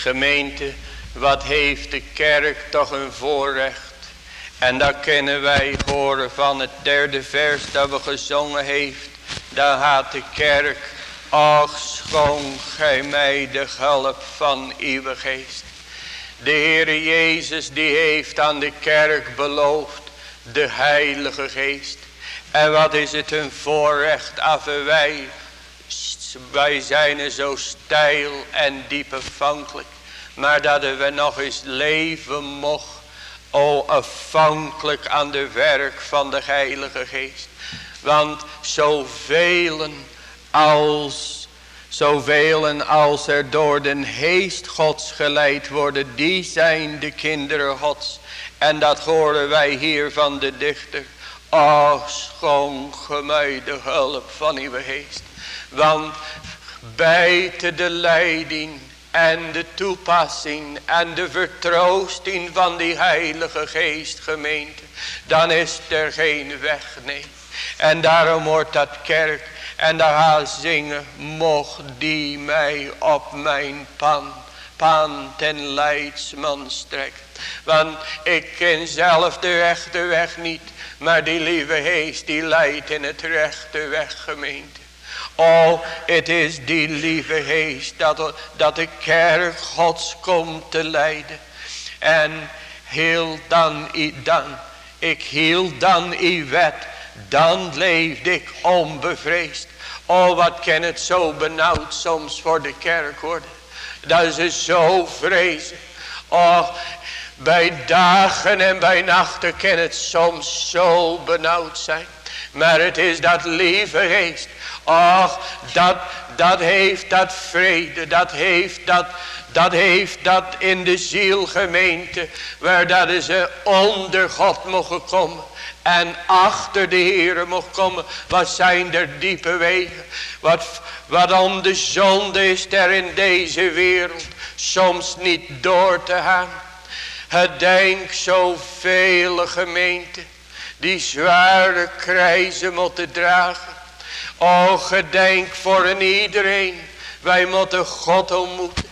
Gemeente, wat heeft de kerk toch een voorrecht. En dat kunnen wij horen van het derde vers dat we gezongen heeft. Daar gaat de kerk, ach schonk gij mij de hulp van uw geest. De Heere Jezus die heeft aan de kerk beloofd de heilige geest. En wat is het een voorrecht af wij, wij zijn er zo steil en diep afhankelijk. Maar dat we nog eens leven mocht. O afhankelijk aan de werk van de heilige geest. Want zoveel als, zoveel als er door de geest gods geleid worden. Die zijn de kinderen gods. En dat horen wij hier van de dichter. Ach, schonk mij de hulp van uw geest. Want buiten de leiding en de toepassing en de vertroosting van die heilige geest gemeente. Dan is er geen weg, nee. En daarom wordt dat kerk en daar zingen. Mocht die mij op mijn pan, pan ten leidsman strekt. Want ik ken zelf de rechte weg niet. Maar die lieve geest die leidt in het rechte weg gemeente. Oh, het is die lieve geest dat, dat de kerk gods komt te leiden. En heel dan, dan, ik hield dan uw wet, dan leefde ik onbevreesd. Oh, wat kan het zo benauwd soms voor de kerk worden. Dat ze zo vrezen. Oh, bij dagen en bij nachten kan het soms zo benauwd zijn. Maar het is dat lieve geest. Ach, dat, dat heeft dat vrede. Dat heeft dat, dat heeft dat in de zielgemeente. Waar dat ze onder God mogen komen. En achter de Heere mocht komen. Wat zijn er diepe wegen. Wat, wat om de zonde is er in deze wereld. Soms niet door te gaan. Het denk zoveel gemeente die zware krijzen moeten dragen. O gedenk voor een iedereen. Wij moeten God ontmoeten.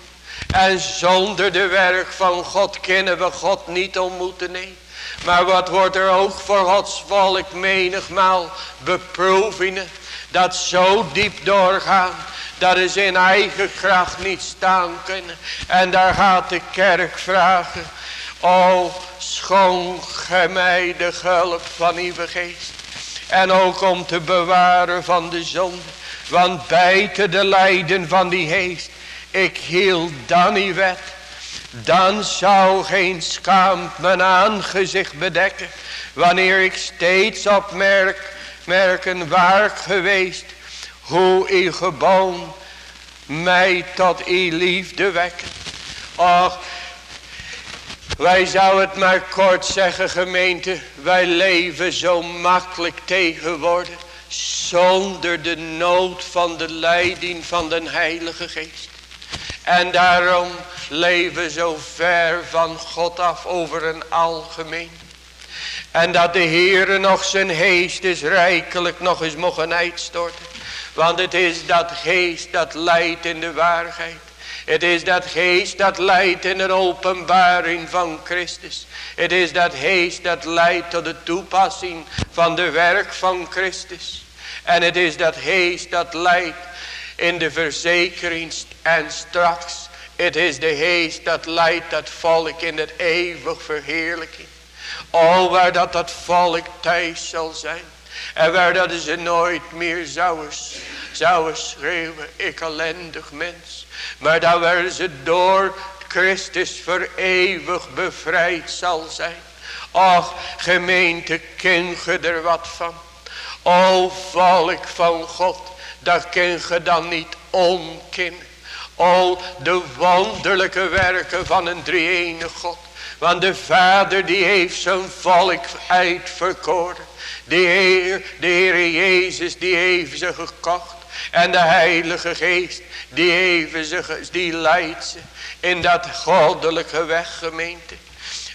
En zonder de werk van God kunnen we God niet ontmoeten. Nee. Maar wat wordt er ook voor Gods volk menigmaal beproevingen. Dat zo diep doorgaan. Dat is in eigen kracht niet staan kunnen. En daar gaat de kerk vragen. O, schonk gij mij de hulp van uw geest. En ook om te bewaren van de zonde. Want buiten de lijden van die geest. Ik hield dan uw wet. Dan zou geen schaamte mijn aangezicht bedekken. Wanneer ik steeds opmerk, merken waar geweest. Hoe uw geboon mij tot uw liefde wekken. Och, wij zouden het maar kort zeggen gemeente. Wij leven zo makkelijk tegenwoordig. Zonder de nood van de leiding van de heilige geest. En daarom leven zo ver van God af over een algemeen. En dat de Heere nog zijn geest is rijkelijk nog eens mogen uitstorten. Want het is dat geest dat leidt in de waarheid. Het is dat geest dat leidt in de openbaring van Christus. Het is dat geest dat leidt tot de toepassing van de werk van Christus. En het is dat geest dat leidt in de verzekering en straks. Het is de geest dat leidt dat volk in het eeuwig verheerlijking. Al waar dat dat volk thuis zal zijn. En waar dat ze nooit meer zouden, zouden schreeuwen. Ik ellendig mens. Maar dat waar ze door Christus voor eeuwig bevrijd zal zijn. Och gemeente ken je er wat van. O volk van God. Dat ken je dan niet onkennen. O de wonderlijke werken van een drie God. Want de Vader die heeft zijn volk uitverkoren. De Heer, de Heer Jezus die heeft ze gekocht. En de Heilige Geest die even ze, die leidt ze in dat goddelijke weg gemeente.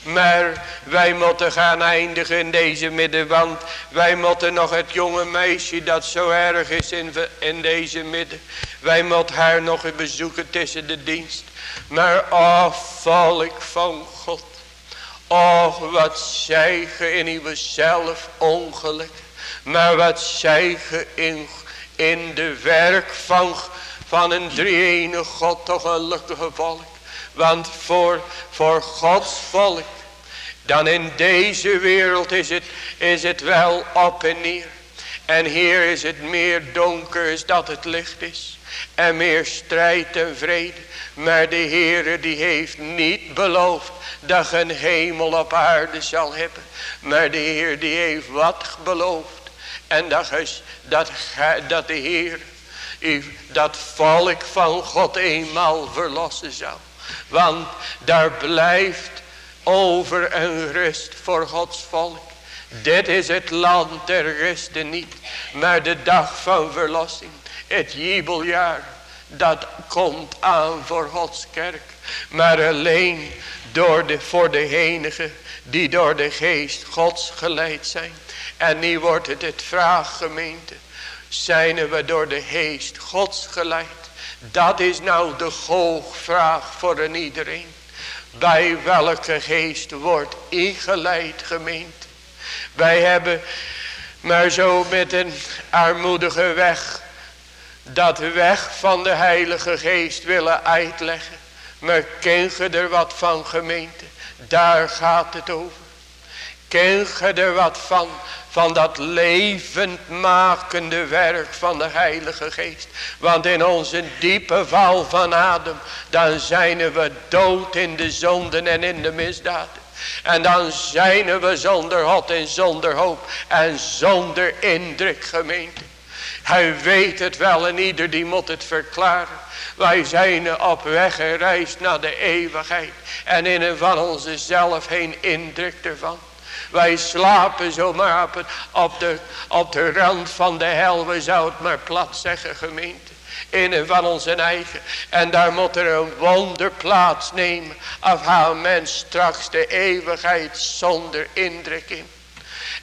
Maar wij moeten gaan eindigen in deze midden. Want wij moeten nog het jonge meisje dat zo erg is in, in deze midden. Wij moeten haar nog bezoeken tussen de dienst. Maar o volk van God. Och wat zij ge in zelf ongeluk. Maar wat zij ge in, in de werk van, van een drie God toch gelukkige volk. Want voor, voor Gods volk. Dan in deze wereld is het, is het wel op en neer. En hier is het meer donker is dat het licht is. En meer strijd en vrede. Maar de Heere die heeft niet beloofd dat een hemel op aarde zal hebben. Maar de Heer die heeft wat beloofd. En dat, is, dat, dat de Heer dat volk van God eenmaal verlossen zal. Want daar blijft over een rust voor Gods volk. Dit is het land der rusten niet. Maar de dag van verlossing. Het jubeljaar. Dat komt aan voor Gods kerk. Maar alleen door de, voor de die door de geest Gods geleid zijn. En nu wordt het het vraag gemeente. Zijn we door de geest Gods geleid? Dat is nou de hoogvraag voor een iedereen. Bij welke geest wordt ingeleid gemeente? Wij hebben maar zo met een armoedige weg. Dat weg van de heilige geest willen uitleggen. Maar ken je er wat van gemeente? Daar gaat het over. Ken je er wat van? Van dat levendmakende werk van de heilige geest. Want in onze diepe val van adem. Dan zijn we dood in de zonden en in de misdaden. En dan zijn we zonder God en zonder hoop. En zonder indruk gemeente. Hij weet het wel en ieder die moet het verklaren. Wij zijn op weg gereisd naar de eeuwigheid. En in en van onze zelf geen indruk ervan. Wij slapen zomaar op, op, de, op de rand van de hel. We zouden maar plat zeggen gemeente. In van onze eigen. En daar moet er een wonder plaatsnemen. Of haar mens straks de eeuwigheid zonder indruk in.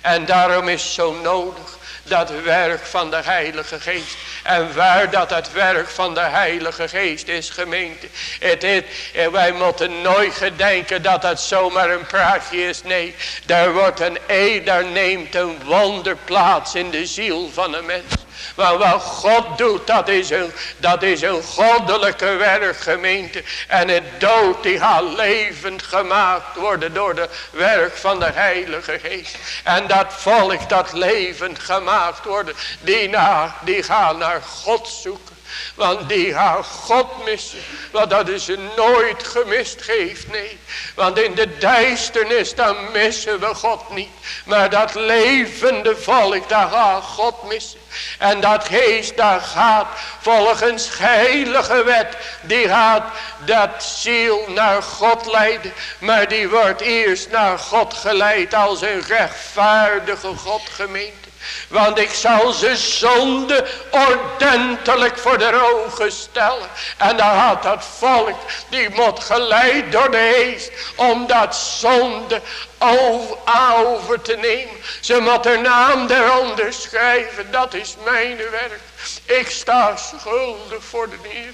En daarom is zo nodig dat werk van de heilige geest. En waar dat het werk van de heilige geest is gemeente. Het is, en wij moeten nooit gedenken dat het zomaar een praatje is. Nee, daar wordt een e, daar neemt een wonder plaats in de ziel van een mens. Maar wat God doet, dat is een, dat is een goddelijke werk gemeente. En het dood die gaat levend gemaakt worden door de werk van de heilige geest. En dat volk dat levend gemaakt worden, die, na, die gaan naar God zoeken. Want die gaan God missen. Want dat is ze nooit gemist geeft. Nee. Want in de duisternis dan missen we God niet. Maar dat levende volk daar gaat God missen. En dat geest daar gaat volgens heilige wet. Die gaat dat ziel naar God leiden. Maar die wordt eerst naar God geleid als een rechtvaardige God gemeente. Want ik zal ze zonde ordentelijk voor de ogen stellen. En dan had dat volk, die moet geleid door de geest. Om dat zonde over, over te nemen. Ze moet er naam eronder schrijven. Dat is mijn werk. Ik sta schuldig voor de Heer.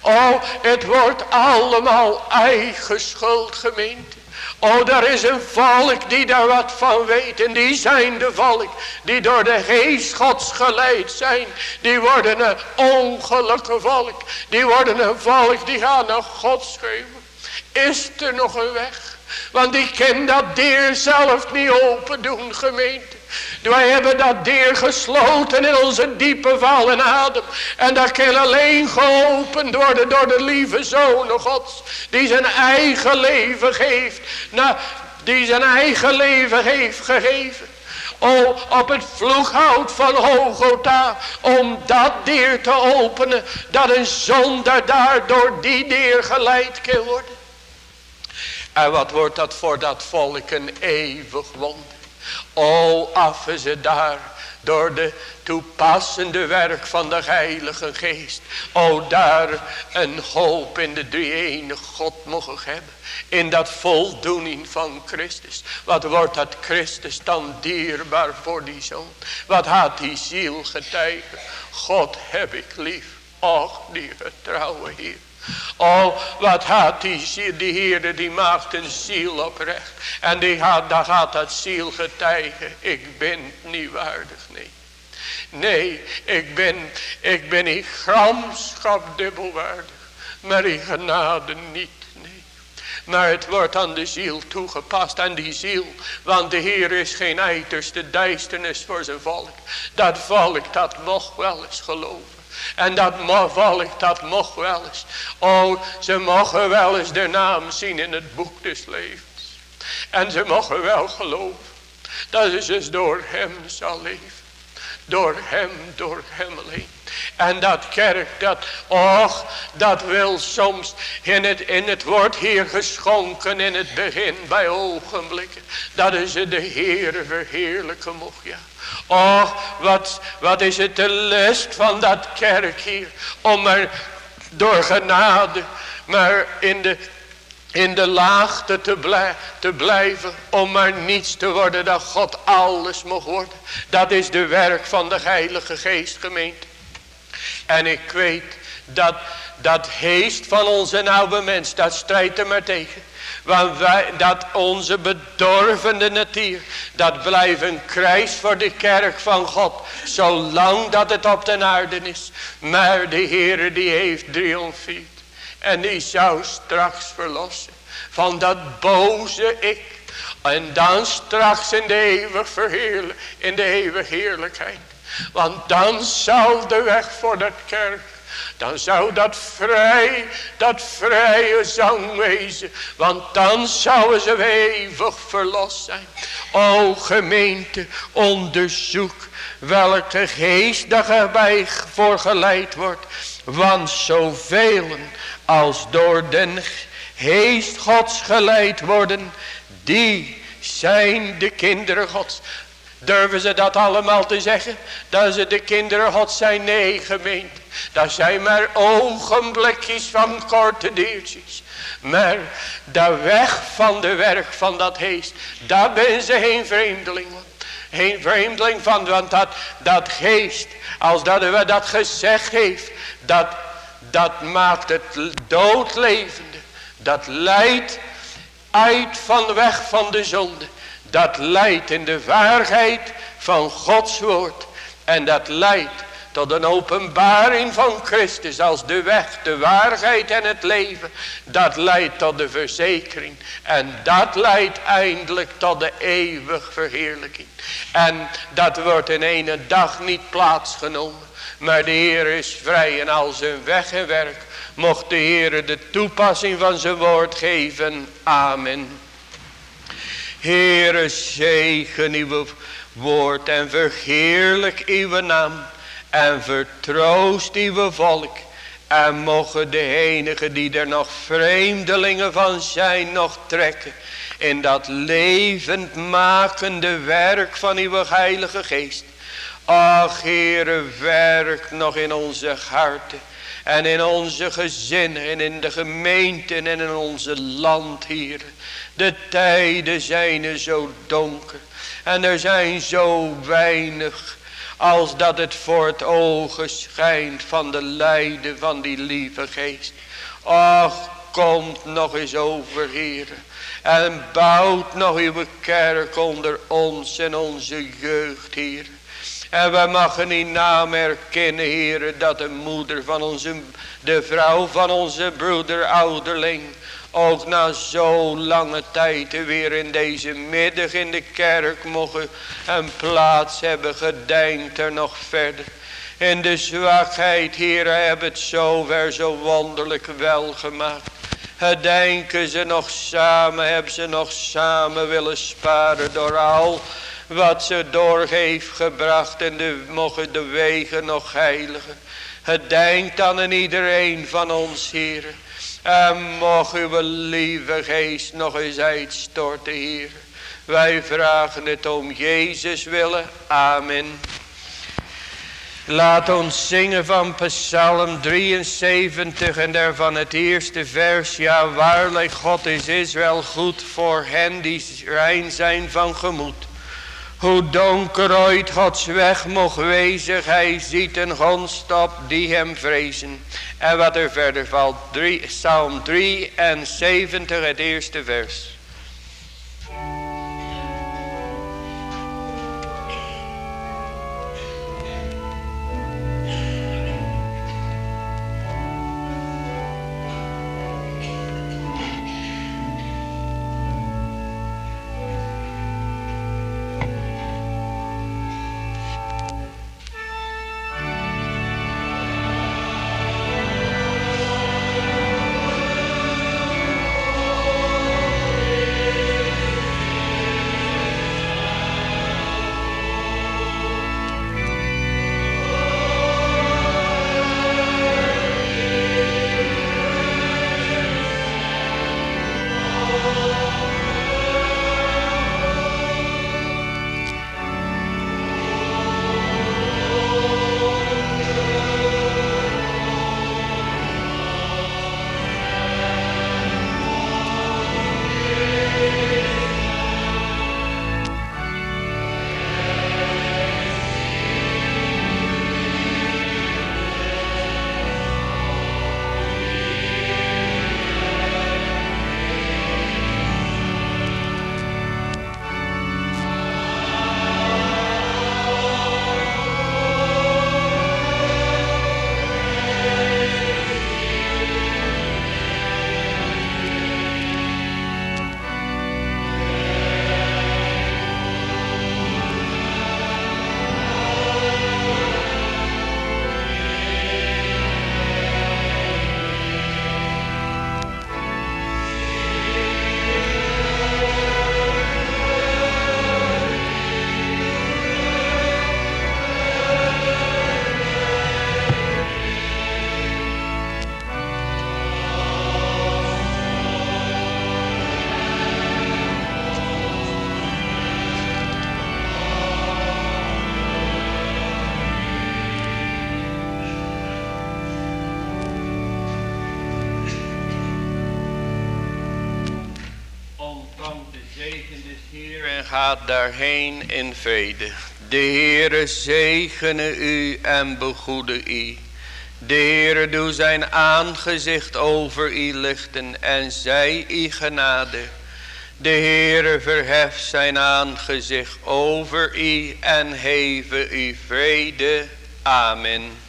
Oh, het wordt allemaal eigen schuld gemeente. Oh, daar is een volk die daar wat van weet. En die zijn de volk die door de geest gods geleid zijn. Die worden een ongelukkige volk. Die worden een volk die gaan naar God schreeuwen. Is er nog een weg? Want die kan dat deur zelf niet open doen gemeente. Wij hebben dat deur gesloten in onze diepe val en adem. En dat kan alleen geopend worden door de lieve Zoon Gods. Die zijn eigen leven geeft. Nou, die zijn eigen leven heeft gegeven. O, op het vloeghout van Hogota. Om dat deur te openen. Dat een zonder daar door die deur geleid kan worden. En wat wordt dat voor dat volk een eeuwig wonder. O, af ze daar door de toepassende werk van de heilige geest. O, daar een hoop in de drie God mogen hebben. In dat voldoening van Christus. Wat wordt dat Christus dan dierbaar voor die zoon. Wat had die ziel getuigen. God heb ik lief. Och, die getrouwe Heer. Oh, wat had die, die Heer, die maakt een ziel oprecht. En die gaat, dan gaat dat ziel getuigen. Ik ben niet waardig, nee. Nee, ik ben, ik ben in gramschap dubbelwaardig. Maar in genade niet. Maar het wordt aan de ziel toegepast. Aan die ziel. Want de Heer is geen uiterste duisternis voor zijn volk. Dat volk dat mocht wel eens geloven. En dat volk dat mocht wel eens. Oh, ze mogen wel eens de naam zien in het boek des levens. En ze mogen wel geloven. Dat ze dus door hem zal leven. Door hem, door hem alleen. En dat kerk, dat, och, dat wil soms in het, in het woord hier geschonken in het begin bij ogenblikken. Dat is de Heer verheerlijken mocht, ja. Och, wat, wat is het de lust van dat kerk hier. Om er door genade, maar in de, in de laagte te, blij, te blijven. Om maar niets te worden dat God alles mocht worden. Dat is de werk van de Heilige Geest gemeente. En ik weet dat dat heest van onze oude mens, dat strijdt er maar tegen. Want wij, dat onze bedorvende natuur, dat blijft een kruis voor de kerk van God. Zolang dat het op de aarde is. Maar de Heer die heeft triomfeerd. En die zou straks verlossen van dat boze ik. En dan straks in de eeuwig verheerlijk, in de eeuwige heerlijkheid. Want dan zal de weg voor dat kerk. Dan zou dat vrij, dat vrije zang wezen. Want dan zouden ze eeuwig verlost zijn. O gemeente, onderzoek welke geest dat erbij voor geleid wordt. Want zoveel als door den geest gods geleid worden, die zijn de kinderen gods. Durven ze dat allemaal te zeggen? Dat ze de kinderen God zijn? Nee gemeente. Dat zijn maar ogenblikjes van korte diertjes. Maar de weg van de werk van dat geest. Daar ben ze geen vreemdeling van. Geen vreemdeling van. Want dat, dat geest. Als dat we dat gezegd heeft. Dat, dat maakt het doodlevende. Dat leidt uit van de weg van de zonde dat leidt in de waarheid van Gods woord. En dat leidt tot een openbaring van Christus als de weg, de waarheid en het leven. Dat leidt tot de verzekering. En dat leidt eindelijk tot de eeuwige verheerlijking. En dat wordt in ene dag niet plaatsgenomen. Maar de Heer is vrij in al zijn weg en werk. Mocht de Heer de toepassing van zijn woord geven. Amen. Heere, zegen uw woord en verheerlijk uw naam. En vertroost uw volk. En mogen de enige die er nog vreemdelingen van zijn nog trekken. In dat levend makende werk van uw heilige geest. Ach Heere, werk nog in onze harten. En in onze gezinnen en in de gemeenten en in onze land, Heer. De tijden zijn zo donker. En er zijn zo weinig als dat het voor het ogen schijnt van de lijden van die lieve geest. Ach, komt nog eens over, Heer. En bouwt nog uw kerk onder ons en onze jeugd, Heer. En we mogen in naam erkennen, Heer, dat de moeder van onze, de vrouw van onze broeder ouderling, ook na zo lange tijd weer in deze middag in de kerk mogen een plaats hebben, gedenkt er nog verder. In de zwakheid, Heer, hebben het zover zo wonderlijk wel gemaakt. Gedenken ze nog samen, hebben ze nog samen willen sparen door al wat ze door heeft gebracht en de, mogen de wegen nog heiligen. Gedenk aan iedereen van ons, Heer. En mocht uw lieve geest nog eens uitstorten, Heer. Wij vragen het om Jezus willen. Amen. Laat ons zingen van Psalm 73 en daarvan het eerste vers. Ja, waarlijk God is Israël goed voor hen die rein zijn van gemoed. Hoe donker ooit Gods weg mocht wezen, hij ziet een grondstap die hem vrezen. En wat er verder valt, drie, Psalm 73, het eerste vers. Gaat daarheen in vrede. De Heere zegene u en begoede u. De Heere doe zijn aangezicht over u lichten en zij u genade. De Heere verheft zijn aangezicht over u en heven u vrede. Amen.